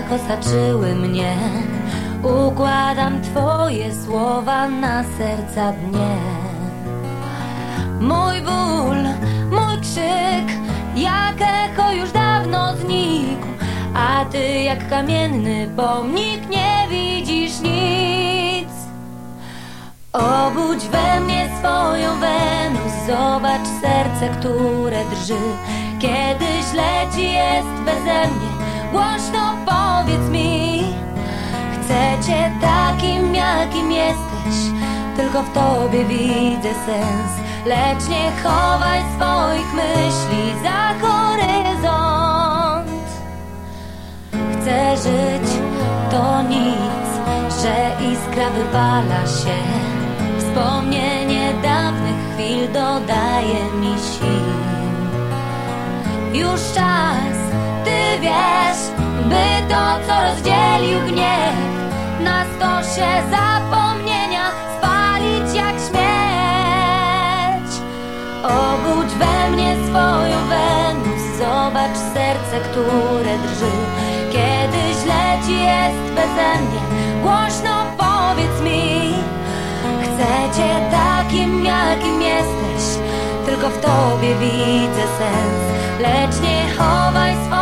myślach osaczyły mnie. Układam twoje słowa na serca dnie. Mój ból, mój krzyk Jak echo już dawno znikł. A ty jak kamienny pomnik nie widzisz nic. Obudź we mnie swoją Wenus Zobacz serce, które drży. Kiedy źle ci jest beze mnie. Chcę cię takim, jakim jesteś. Tylko w tobie widzę sens. Lecz nie chowaj swoich myśli za horyzont. Chcę żyć, to nic, że iskra wypala się. Wspomnienie dawnych chwil dodaje mi sił. Już czas, ty wiesz, by to co rozdzielił gniew Na stosie zapomnienia spalić jak śmierć Obudź we mnie swoją Wenus Zobacz serce, które drży. Kiedy źle ci jest beze mnie Głośno powiedz mi. Chcę cię takim, jakim jesteś Tylko w tobie widzę sens. Lecz nie chowaj swoich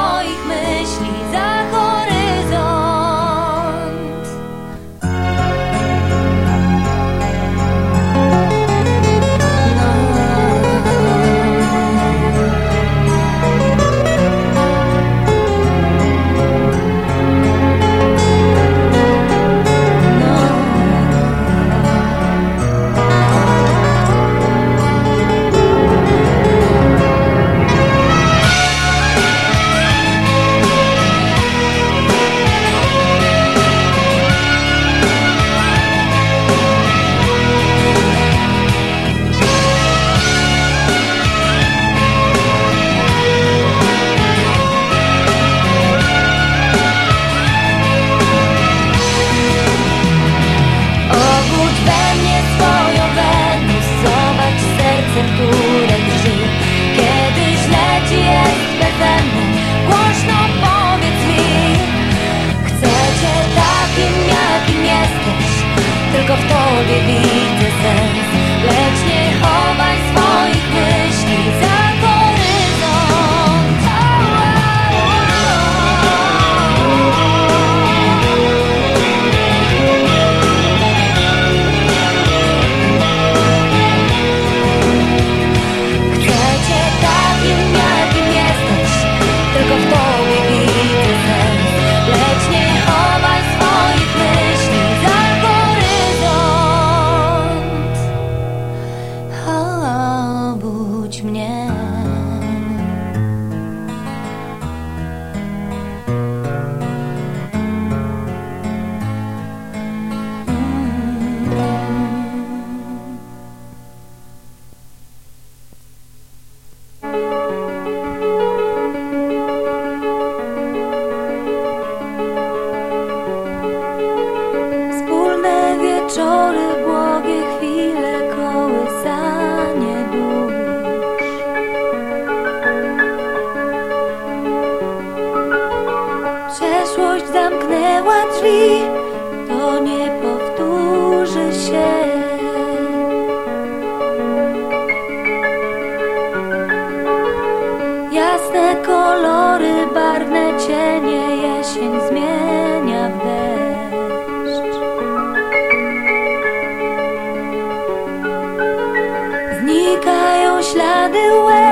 drzwi, to nie powtórzy się. Jasne kolory, barwne cienie, jesień zmienia w deszcz. Znikają ślady łez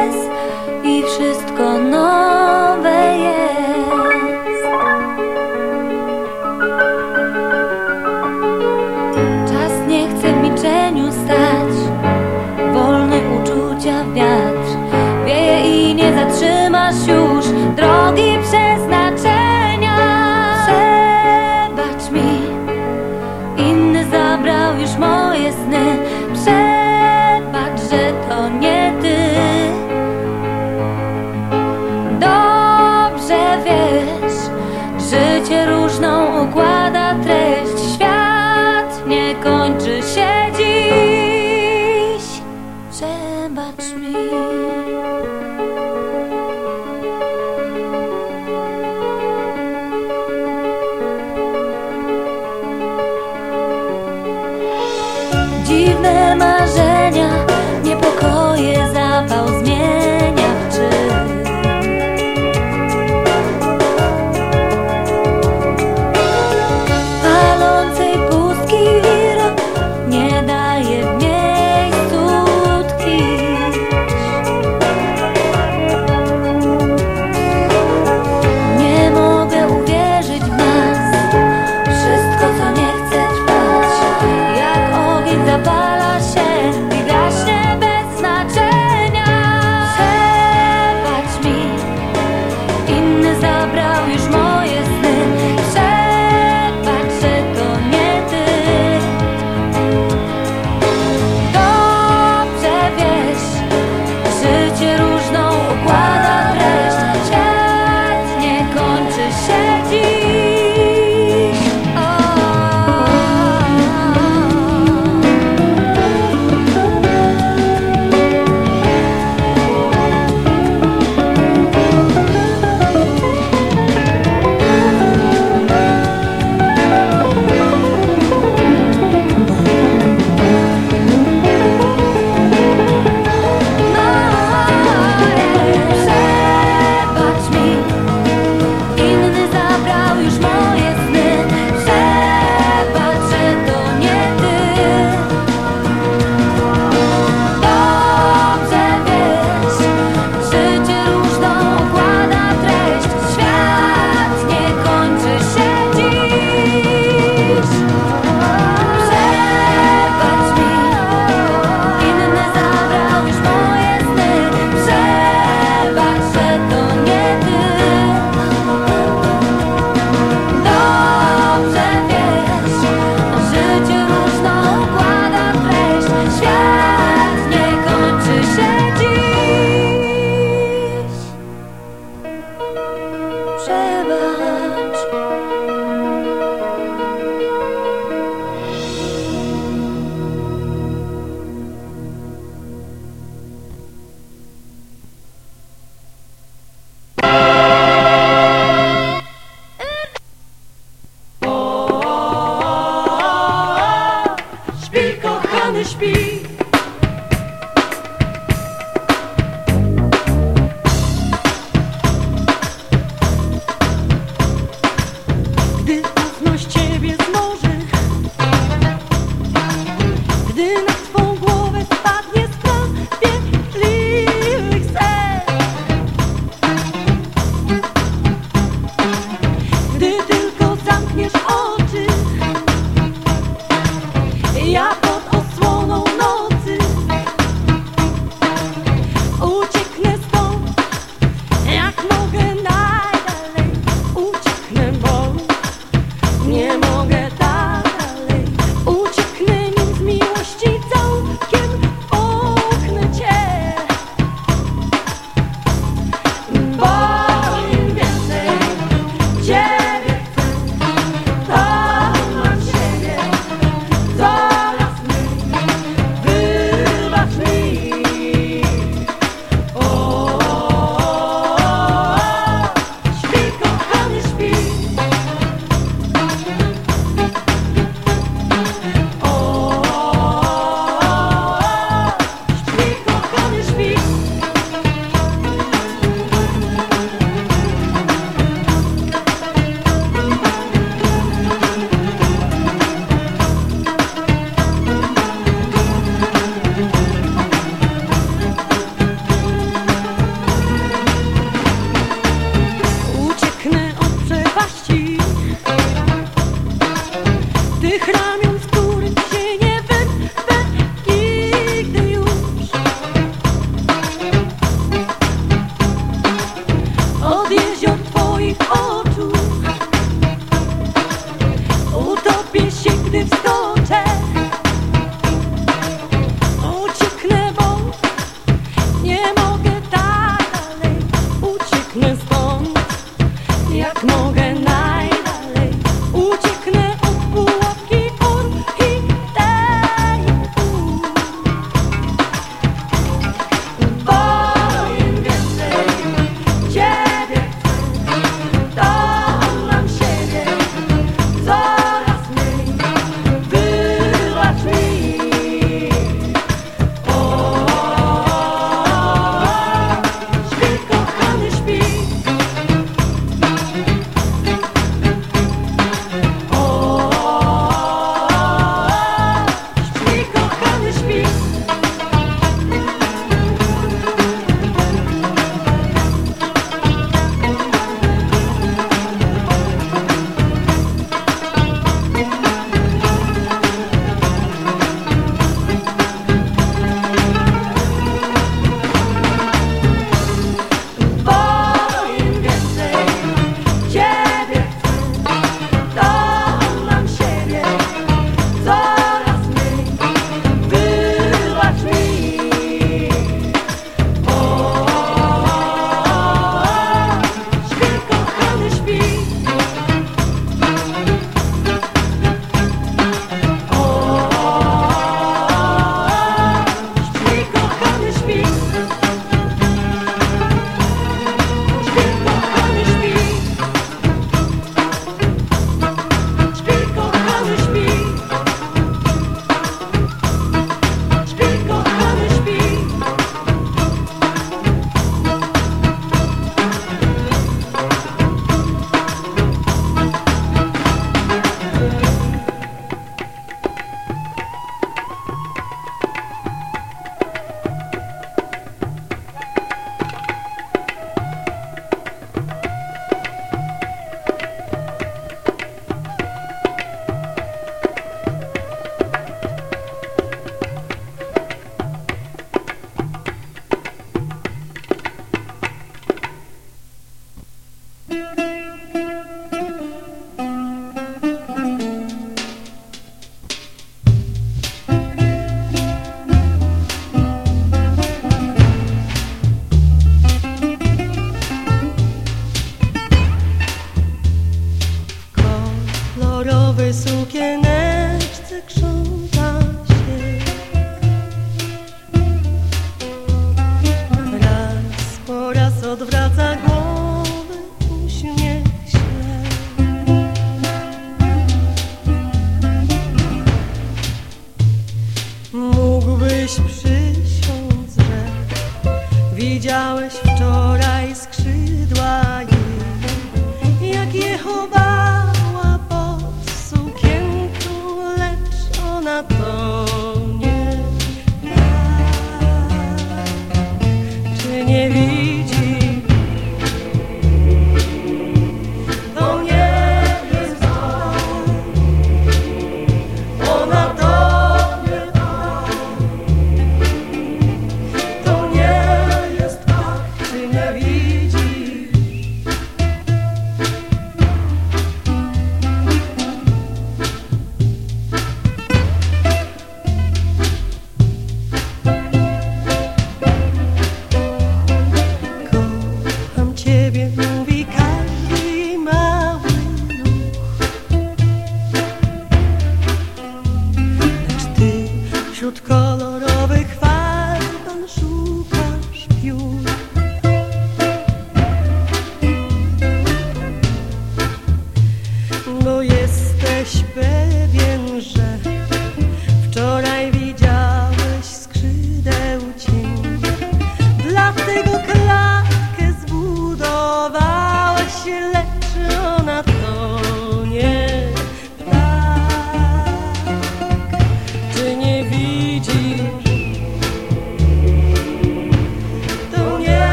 punish me.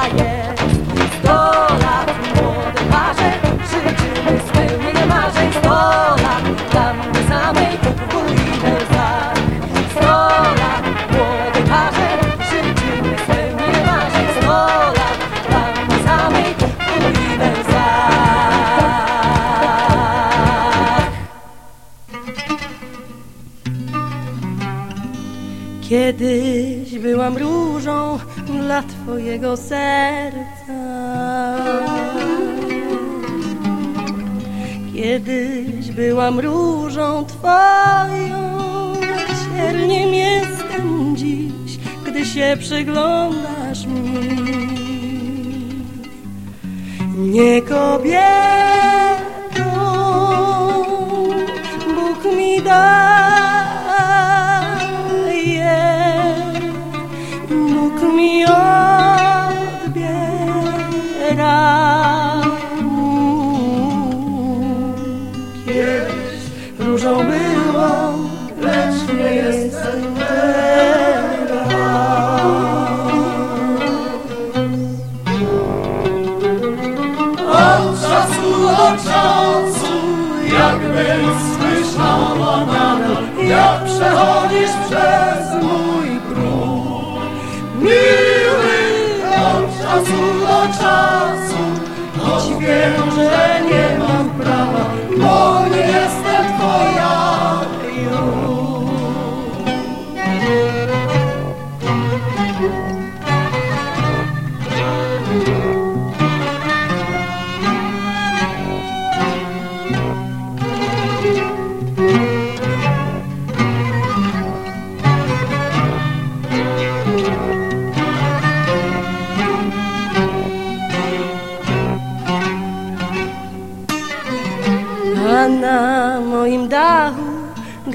I. Twojego serca. Kiedyś byłam różą Twoją, cierniem jestem dziś, gdy się przyglądasz mi. Nie kobieta.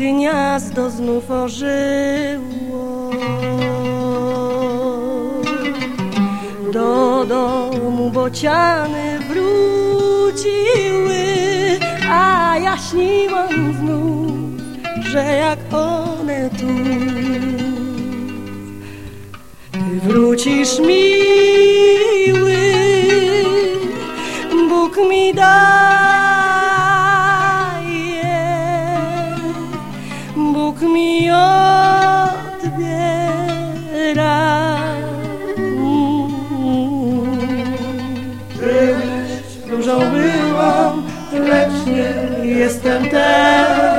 gniazdo znów ożyło. Do domu bociany wróciły, a ja śniłam znów, że jak one tu. Ty wrócisz miły, Bóg mi da. estantes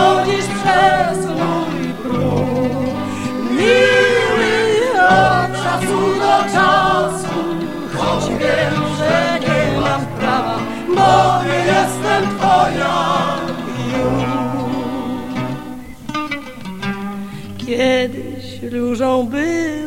przechodzisz przez mój próg. Miły od czasu do czasu, choć wiem, że nie mam prawa, bo nie jestem twoja już. Kiedyś różą był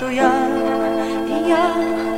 とやいや